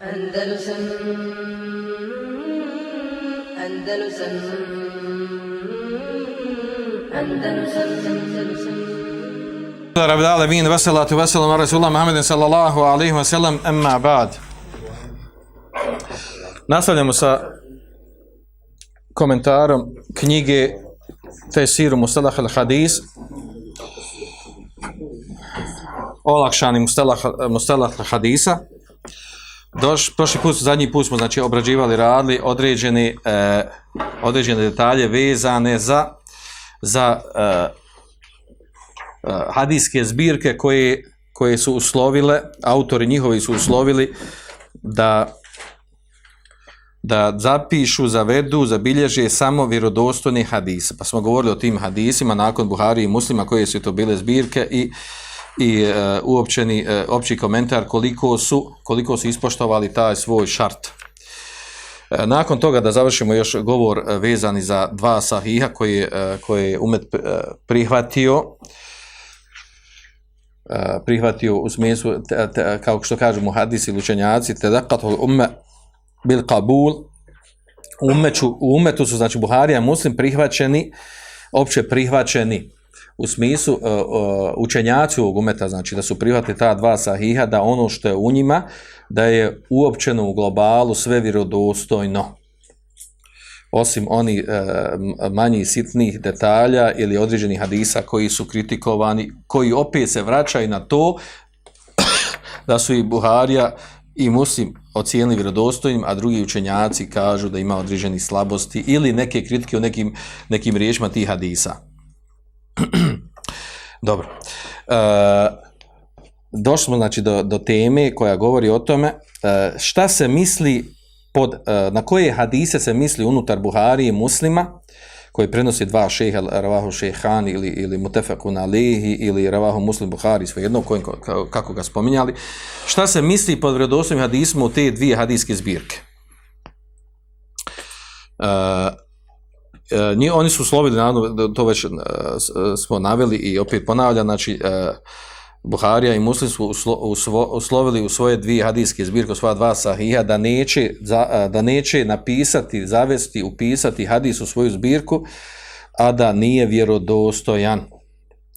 أندلس أندلس أندلس أندلس رب العالمين وصلى الله على رسول الله محمد صلى الله عليه وسلم أما بعد Nastavljamo sa komentarom knjige Tesiru Mustalah al-Hadis olakšani Mustalah, Mustalah al-Hadisa Doš, prošli put, zadnji put smo znači obrađivali, radili određene, e, određene detalje vezane za, za e, e, hadijske zbirke koje, koje su uslovile, autori njihovi su uslovili da da zapišu, zavedu, zabilježe samo vjerodostojni hadise. Pa smo govorili o tim hadisima nakon Buhari i muslima koje su to bile zbirke i i uh, uopćeni uh, opći komentar koliko su koliko su ispoštovali taj svoj šart. E, nakon toga da završimo još govor vezani za dva sahiha koji uh, koje je umet prihvatio. Prihvatio u smislu te, te, kao što kažemo hadisi ili učenjaci tedakatul umme bil qabul umeću, u umetu su znači Buharija muslim prihvaćeni opće prihvaćeni u smislu uh, uh, učenjaci ovog umeta, znači da su prihvatili ta dva sahiha, da ono što je u njima, da je uopćeno u globalu sve vjerodostojno. Osim oni uh, manji sitnih detalja ili određenih hadisa koji su kritikovani, koji opet se vraćaju na to da su i Buharija i Muslim ocijenili vjerodostojnim, a drugi učenjaci kažu da ima određeni slabosti ili neke kritike u nekim, nekim riječima tih hadisa. Dobro. E, došli smo znači, do, do teme koja govori o tome e, šta se misli pod, e, na koje hadise se misli unutar Buhari i muslima koji prenosi dva šeha, Ravahu šehan ili, ili Mutefakun Alihi ili Ravahu muslim Buhari, svejedno kojim, kako ga spominjali. Šta se misli pod vredosnim hadismom te dvije hadijske zbirke? E, Eh, ni oni su slovili, naravno, to već eh, eh, smo naveli i opet ponavlja, znači, Buharija i Muslim su uslo, uslo, uslovili u svoje dvije hadijske zbirke, svoja dva sahija, da neće, za, da neće napisati, zavesti, upisati hadis u svoju zbirku, a da nije vjerodostojan.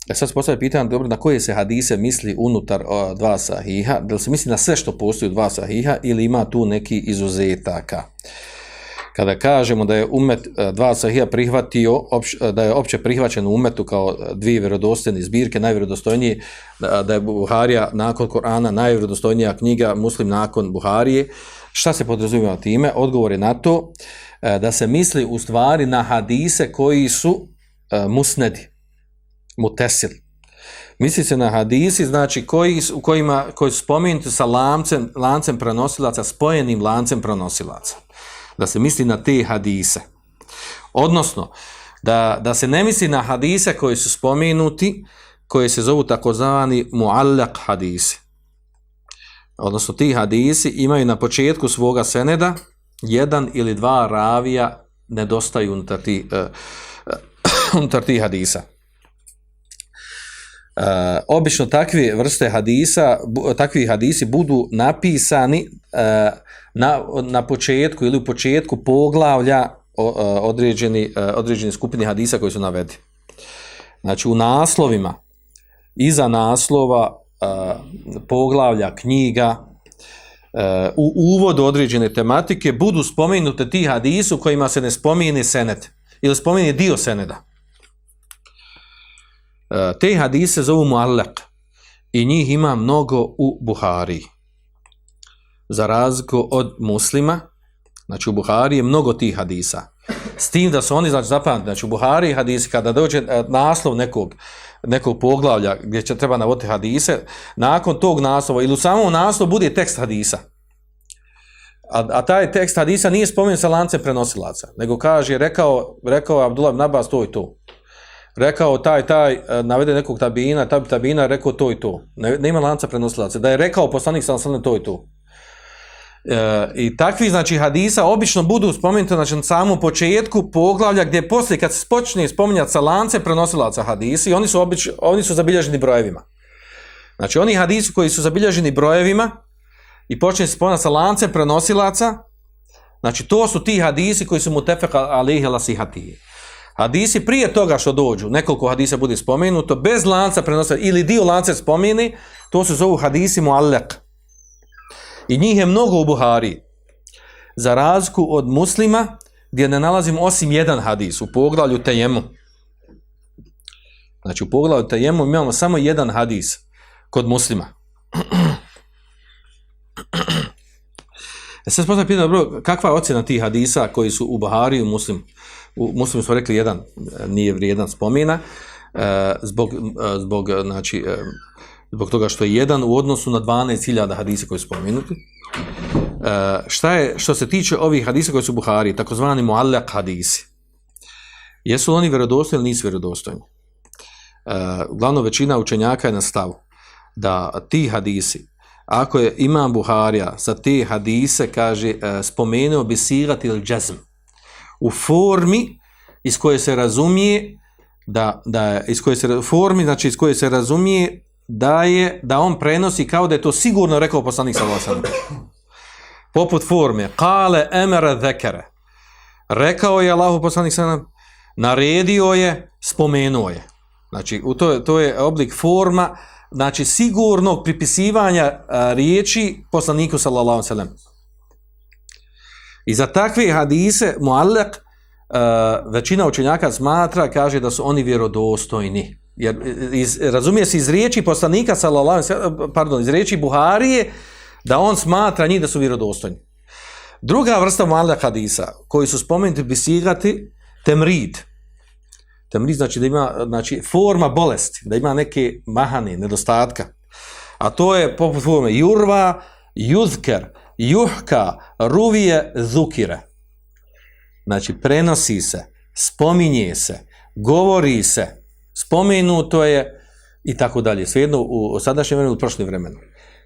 E sad se postavlja pitanje, dobro, na koje se hadise misli unutar o, dva sahiha? Da li se misli na sve što postoji u dva sahiha ili ima tu neki izuzetaka? Kada kažemo da je umet e, dva sahija prihvatio opš, e, da je opće prihvaćen umetu kao e, dvije vjerodostojne zbirke najvjerodostojnije da je Buharija nakon Korana najvjerodostojnija knjiga Muslim nakon Buharije. Šta se podrazumijeva time? Odgovor je na to da se misli u stvari na hadise koji su musnedi mutesil misli se na hadisi znači koji u kojima koji su spomenuti sa lancem lancem prenosilaca spojenim lancem prenosilaca da se misli na te hadise. Odnosno, da, da se ne misli na hadise koji su spomenuti, koje se zovu takozvani muallak hadise. Odnosno, ti hadisi imaju na početku svoga seneda jedan ili dva ravija nedostaju unutar ti, uh, unutar ti hadisa. Uh, obično takve vrste hadisa, bu, takvi hadisi budu napisani uh, na, na početku ili u početku poglavlja eh, određeni, određeni skupini hadisa koji su navedi. Znači u naslovima, iza naslova poglavlja, knjiga, uh, u uvodu određene tematike budu spomenute ti hadisu kojima se ne spomine senet ili spomeni dio seneda. Eh, te hadise zovu muallak i njih ima mnogo u Buhari. za razliku od muslima, znači u Buhari je mnogo tih hadisa. S tim da su oni, znači zapamati, znači u Buhari hadisi, kada dođe eh, naslov nekog, nekog poglavlja gdje će treba navoditi hadise, nakon tog naslova ili u samom naslovu bude tekst hadisa. A, a taj tekst hadisa nije spomenut sa lancem prenosilaca, nego kaže, rekao, rekao Abdullah Nabas to i to. Rekao taj, taj, e, navede nekog tabina, tab, tabina rekao to i to. Ne, ne ima lanca prenosilaca. Da je rekao poslanik sa to i to. E, I takvi znači hadisa obično budu spomenuti znači, na samom početku poglavlja gdje poslije kad se počne spominjati sa lance prenosilaca hadisi, oni su, obič, oni su zabilježeni brojevima. Znači oni hadisi koji su zabilježeni brojevima, i počne se spominjati sa lance prenosilaca, znači to su ti hadisi koji su mu tefeka alihi lasihati. Hadisi prije toga što dođu, nekoliko hadisa bude spomenuto, bez lanca prenosa ili dio lanca spomeni, to se zovu hadisi muallak. I njih je mnogo u Buhari. Za razliku od muslima, gdje ne nalazimo osim jedan hadis u poglavlju Tejemu. Znači u poglavlju Tejemu imamo samo jedan hadis kod muslima. E sad spoznam pitanje, kakva je ocjena tih hadisa koji su u Buhari u muslimu? U muslimu smo rekli jedan, nije vrijedan spomena, e, zbog, e, zbog, e, znači, e, zbog toga što je jedan u odnosu na 12.000 hadisa koji su spomenuti. E, šta je, što se tiče ovih hadisa koji su u Buhari, takozvani muallak hadisi, jesu li oni vjerodostojni ili nisu vjerodostojni? E, većina učenjaka je na stavu da ti hadisi, ako je imam Buharija za te hadise, kaže, e, spomenuo bi sirat ili džazm, u formi iz koje se razumije da, da iz koje se formi znači iz koje se razumije da je da on prenosi kao da je to sigurno rekao poslanik sallallahu alejhi ve sellem. Poput forme qale amara dhakara. Rekao je Allahu poslanik sallallahu naredio je spomenuo je. Znači u to je to je oblik forma znači sigurnog pripisivanja a, riječi poslaniku sallallahu alejhi ve sellem i za takve hadise muallak e, većina učenjaka smatra kaže da su oni vjerodostojni jer e, iz, razumije se iz riječi poslanika sallallahu alejhi ve pardon iz riječi Buharije da on smatra njih da su vjerodostojni. Druga vrsta mu'allak hadisa, koji su spomenuti bisigati, temrid. Temrid znači da ima znači, forma bolesti, da ima neke mahane, nedostatka. A to je poput forme jurva, juzker, juhka, ruvije, zukire. Znači, prenosi se, spominje se, govori se, spomenuto je i tako dalje. Svejedno u, u sadašnjem vremenu, u prošlim vremenu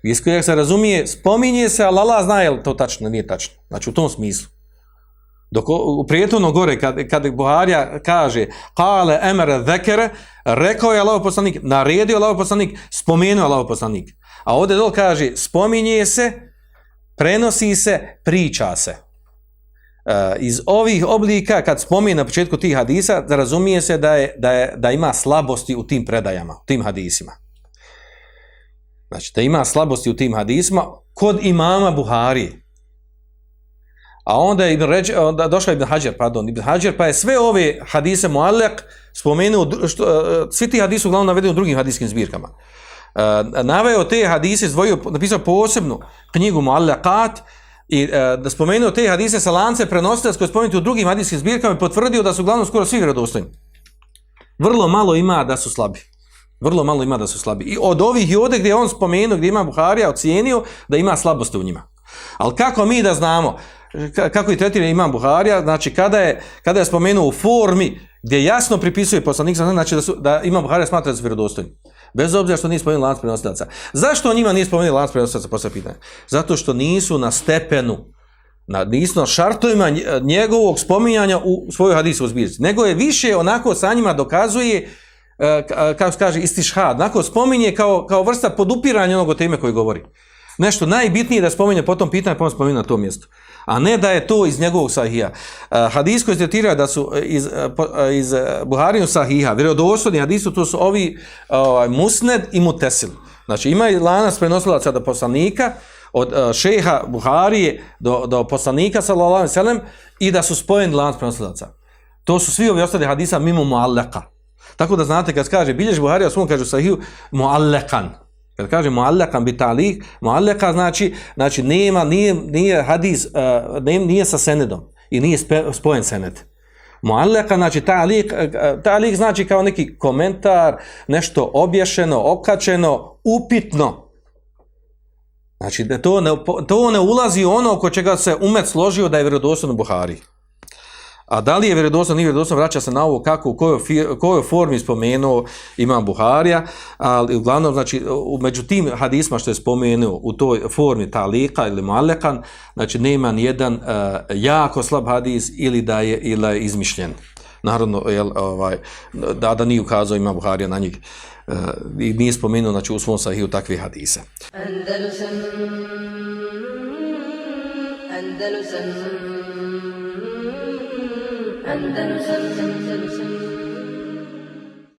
iz kojeg se razumije, spominje se, ali Allah zna je li to tačno, nije tačno. Znači u tom smislu. Dok u prijetovno gore, kad, kad Buharija kaže kale emere zekere, rekao je Allah poslanik, naredio Allah poslanik, spomenuo Allah poslanik. A ovdje dol kaže, spominje se, prenosi se, priča se. E, iz ovih oblika, kad spominje na početku tih hadisa, razumije se da, je, da, je, da ima slabosti u tim predajama, u tim hadisima. Znači, da ima slabosti u tim hadisma kod imama Buhari. A onda je Ibn Ređ, onda došao Ibn Hajar, pardon, Ibn Hajar, pa je sve ove hadise Muallak spomenuo, što, e, svi ti hadisi uglavnom navedeni u drugim hadiskim zbirkama. Eh, naveo te hadise, izdvojio, napisao posebnu knjigu Muallakat, i eh, da spomenuo te hadise sa lance prenositelj koji spomenuti u drugim hadijskim zbirkama i potvrdio da su uglavnom skoro svi vjerodostojni. Vrlo malo ima da su slabi. Vrlo malo ima da su slabi. I od ovih i ovdje gdje on spomenuo, gdje ima Buharija, ocijenio da ima slabosti u njima. Ali kako mi da znamo, kako i tretira imam Buharija, znači kada je, kada je spomenuo u formi gdje jasno pripisuje poslanik, znači da, su, da imam Buharija smatra da su vjerodostojni. Bez obzira što nije spomenuo lanac prenosilaca. Zašto on njima nije spomenuo lanac prenosilaca, postoje pitanja? Zato što nisu na stepenu, na, nisu na šartovima njegovog spominjanja u svojoj hadisu u zbirci. Nego je više onako sa njima dokazuje e, e, kako se kaže, istišhad, onako spominje kao, kao vrsta podupiranja onog teme koji govori. Nešto najbitnije da spominje potom pitanje, potom pa spominje na tom mjestu. A ne da je to iz njegovog sahija. Hadis koji se da su e, iz, e, e, iz Buharinu sahija, vjerodostojni hadisu, to su ovi ovaj, musned i mutesil. Znači ima i lanas prenosilaca do poslanika, od šeha Buharije do, do poslanika, sallallahu alaihi sallam, i da su spojeni lanas prenosilaca. To su svi ovi ostali hadisa mimo muallaka. Tako da znate, kad kaže, bilješ Buharija svom kaže sahiju, muallekan. Kad kaže muallakan bi talik, muallaka znači, znači nema, nije, nije hadis, e, uh, nije, nije sa senedom i nije spe, spojen sened. Muallaka znači talik, uh, e, talik znači kao neki komentar, nešto obješeno, okačeno, upitno. Znači, da to ne, to ne ulazi ono oko čega se umet složio da je vjerodostojno Buhari. A da li je vjerodostojno, nije vjerodostojno, vraća se na ovo kako, u kojoj, kojoj formi spomenuo imam Buharija, ali uglavnom, znači, među tim hadisma što je spomenuo u toj formi talika ili mualekan, znači, nema ni jedan uh, e, jako slab hadis ili da je, ili da je izmišljen. Naravno, jel, ovaj, da, da nije ukazao imam Buharija na njih uh, i nije spomenuo, znači, u svom sahiju takve hadise. Andalusam, Andalusam,